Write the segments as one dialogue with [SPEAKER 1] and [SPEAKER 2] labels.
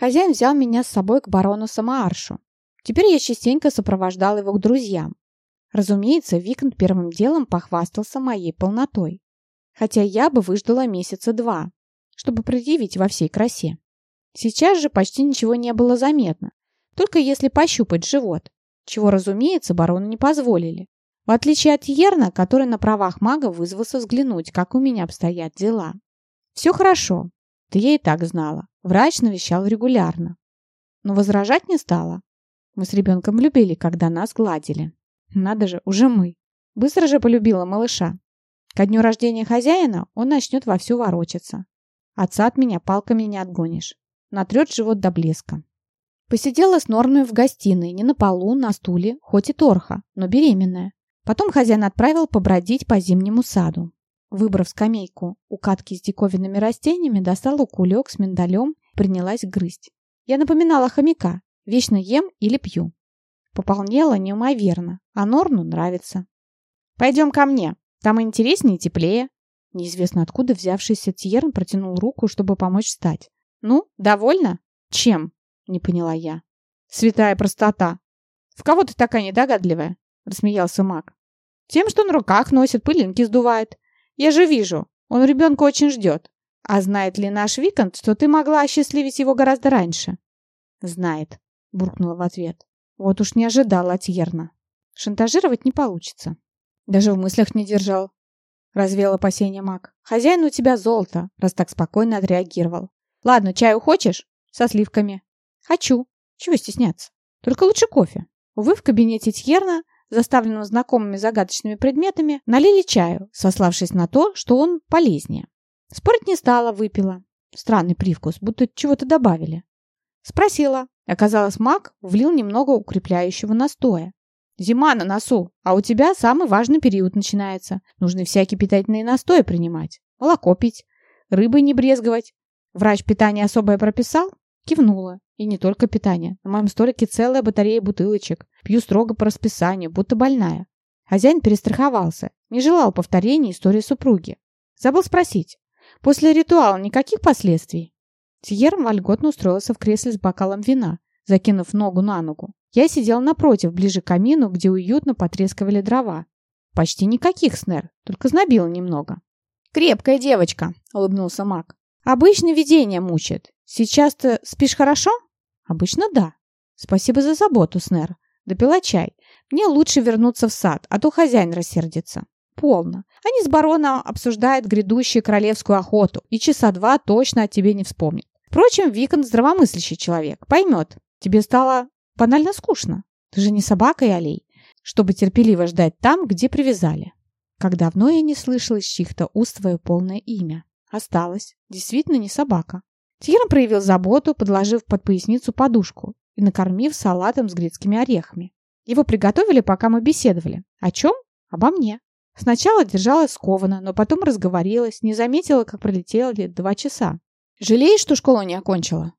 [SPEAKER 1] Хозяин взял меня с собой к барону Самааршу. Теперь я частенько сопровождал его к друзьям. Разумеется, Викант первым делом похвастался моей полнотой. Хотя я бы выждала месяца два, чтобы предъявить во всей красе. Сейчас же почти ничего не было заметно, только если пощупать живот, чего, разумеется, барону не позволили. В отличие от Ерна, который на правах мага вызвался взглянуть, как у меня обстоят дела. Все хорошо, да я и так знала. Врач навещал регулярно. Но возражать не стала. Мы с ребенком любили, когда нас гладили. Надо же, уже мы. Быстро же полюбила малыша. Ко дню рождения хозяина он начнет вовсю ворочаться. Отца от меня палками не отгонишь. Натрет живот до блеска. Посидела с Нормой в гостиной, не на полу, на стуле, хоть и торха, но беременная. Потом хозяин отправил побродить по зимнему саду. Выбрав скамейку у катки с диковинными растениями, достала кулек с миндалем, принялась грызть. Я напоминала хомяка. Вечно ем или пью. Пополнела неумоверно, а Норну нравится. «Пойдем ко мне. Там интереснее и теплее». Неизвестно откуда взявшийся Тьерн протянул руку, чтобы помочь встать. «Ну, довольна?» «Чем?» — не поняла я. «Святая простота!» «В кого ты такая недогадливая?» — рассмеялся маг. «Тем, что на руках носит, пылинки сдувает. Я же вижу, он ребенка очень ждет. А знает ли наш Викант, что ты могла осчастливить его гораздо раньше?» «Знает», — буркнула в ответ. «Вот уж не ожидала от. Шантажировать не получится». Даже в мыслях не держал. Развел опасения маг. «Хозяин у тебя золото, раз так спокойно отреагировал. Ладно, чаю хочешь? Со сливками». «Хочу. Чего стесняться? Только лучше кофе». Увы, в кабинете Тьерна заставленного знакомыми загадочными предметами, налили чаю, сославшись на то, что он полезнее. Спорить не стала, выпила. Странный привкус, будто чего-то добавили. Спросила. Оказалось, маг влил немного укрепляющего настоя. Зима на носу, а у тебя самый важный период начинается. Нужны всякие питательные настои принимать. Молоко пить, рыбой не брезговать. Врач питания особое прописал? Кивнула. И не только питание. На моем столике целая батарея бутылочек. Пью строго по расписанию, будто больная. Хозяин перестраховался. Не желал повторения истории супруги. Забыл спросить. После ритуала никаких последствий? Тьерм вольготно устроился в кресле с бокалом вина, закинув ногу на ногу. Я сидел напротив, ближе к камину, где уютно потрескивали дрова. Почти никаких, Снер, только знобило немного. «Крепкая девочка», — улыбнулся маг. «Обычно видение мучает. Сейчас ты спишь хорошо?» Обычно да. Спасибо за заботу, Снер. Допила чай. Мне лучше вернуться в сад, а то хозяин рассердится. Полно. Они с бароном обсуждают грядущую королевскую охоту, и часа два точно о тебе не вспомнит. Впрочем, Викон здравомыслящий человек. Поймет. Тебе стало банально скучно. Ты же не собака и аллей, чтобы терпеливо ждать там, где привязали. Как давно я не слышала из чьих-то уст твое полное имя. Осталось. Действительно не собака. Тиран проявил заботу, подложив под поясницу подушку и накормив салатом с грецкими орехами. Его приготовили, пока мы беседовали. О чем? Обо мне. Сначала держалась скованно, но потом разговорилась, не заметила, как пролетели два часа. «Жалеешь, что школу не окончила?»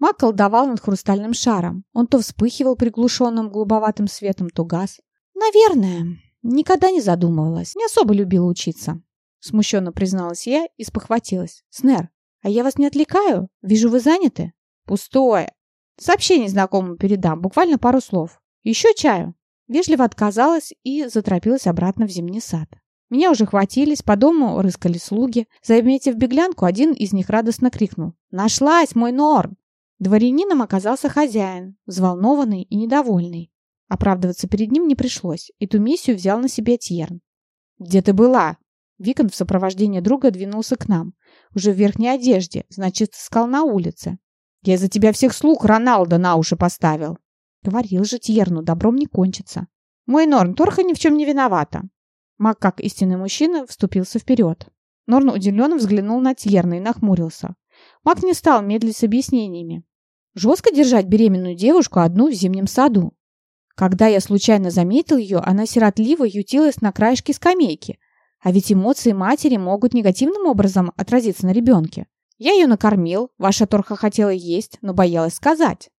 [SPEAKER 1] Мак колдовал над хрустальным шаром. Он то вспыхивал приглушенным голубоватым светом, то газ. «Наверное. Никогда не задумывалась. Не особо любила учиться». Смущенно призналась я и спохватилась. «Снер, а я вас не отвлекаю? Вижу, вы заняты? Пустое. Сообщение знакомому передам, буквально пару слов. Еще чаю. Вежливо отказалась и заторопилась обратно в зимний сад. Меня уже хватились, по дому рыскали слуги. Заметив беглянку, один из них радостно крикнул. «Нашлась, мой Норн!» Дворянином оказался хозяин, взволнованный и недовольный. Оправдываться перед ним не пришлось. Эту миссию взял на себя Тьерн. «Где ты была?» Викон в сопровождении друга двинулся к нам. Уже в верхней одежде, значит, искал на улице. Я из-за тебя всех слуг Роналда на уши поставил. Говорил же Тьерну, добром не кончится. Мой Норн, Торха ни в чем не виновата. Маг, как истинный мужчина, вступился вперед. Норн удивленно взглянул на Тьерна и нахмурился. Маг не стал медлить с объяснениями. Жестко держать беременную девушку одну в зимнем саду. Когда я случайно заметил ее, она сиротливо ютилась на краешке скамейки, а ведь эмоции матери могут негативным образом отразиться на ребенке. Я ее накормил, ваша торха хотела есть, но боялась сказать.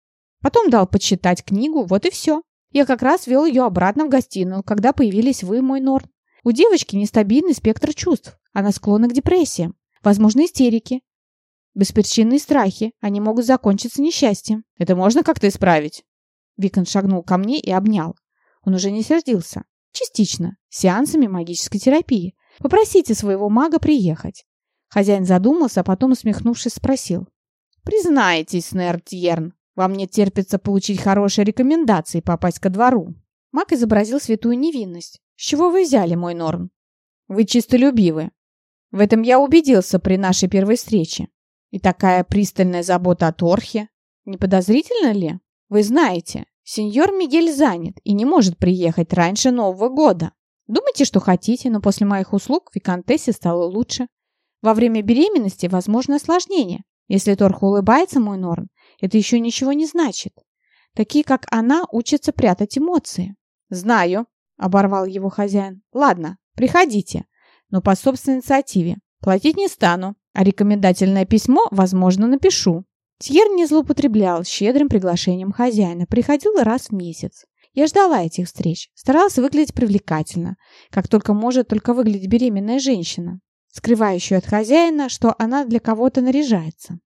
[SPEAKER 1] Потом дал почитать книгу, вот и все. Я как раз вел ее обратно в гостиную, когда появились вы, мой Норн. У девочки нестабильный спектр чувств. Она склонна к депрессиям. Возможно, истерики. Беспричинные страхи, они могут закончиться несчастьем.
[SPEAKER 2] Это можно как-то исправить?
[SPEAKER 1] Викон шагнул ко мне и обнял. Он уже не сердился. Частично, сеансами магической терапии. Попросите своего мага приехать. Хозяин задумался, а потом, усмехнувшись, спросил.
[SPEAKER 2] «Признайтесь, Нер вам не терпится получить хорошие рекомендации и попасть ко двору».
[SPEAKER 1] Маг изобразил святую невинность. «С чего вы взяли, мой Норн?»
[SPEAKER 2] «Вы чистолюбивы. В этом я убедился при нашей первой встрече. И такая пристальная забота о Торхе. Не подозрительно ли? Вы знаете, сеньор Мигель занят и не может приехать раньше Нового года. Думайте, что хотите, но после моих услуг Викантессе стало лучше. Во время беременности возможно осложнение. Если Торх улыбается, мой Норн, это еще ничего не значит. Такие, как она, учатся прятать эмоции.
[SPEAKER 1] «Знаю», — оборвал его хозяин. «Ладно, приходите, но по собственной инициативе. Платить не стану, а рекомендательное письмо, возможно, напишу». Тьер не злоупотреблял щедрым приглашением хозяина, приходил раз в месяц. Я ждала этих встреч, старалась выглядеть привлекательно, как только может только выглядеть беременная женщина, скрывающая от хозяина, что она для кого-то наряжается.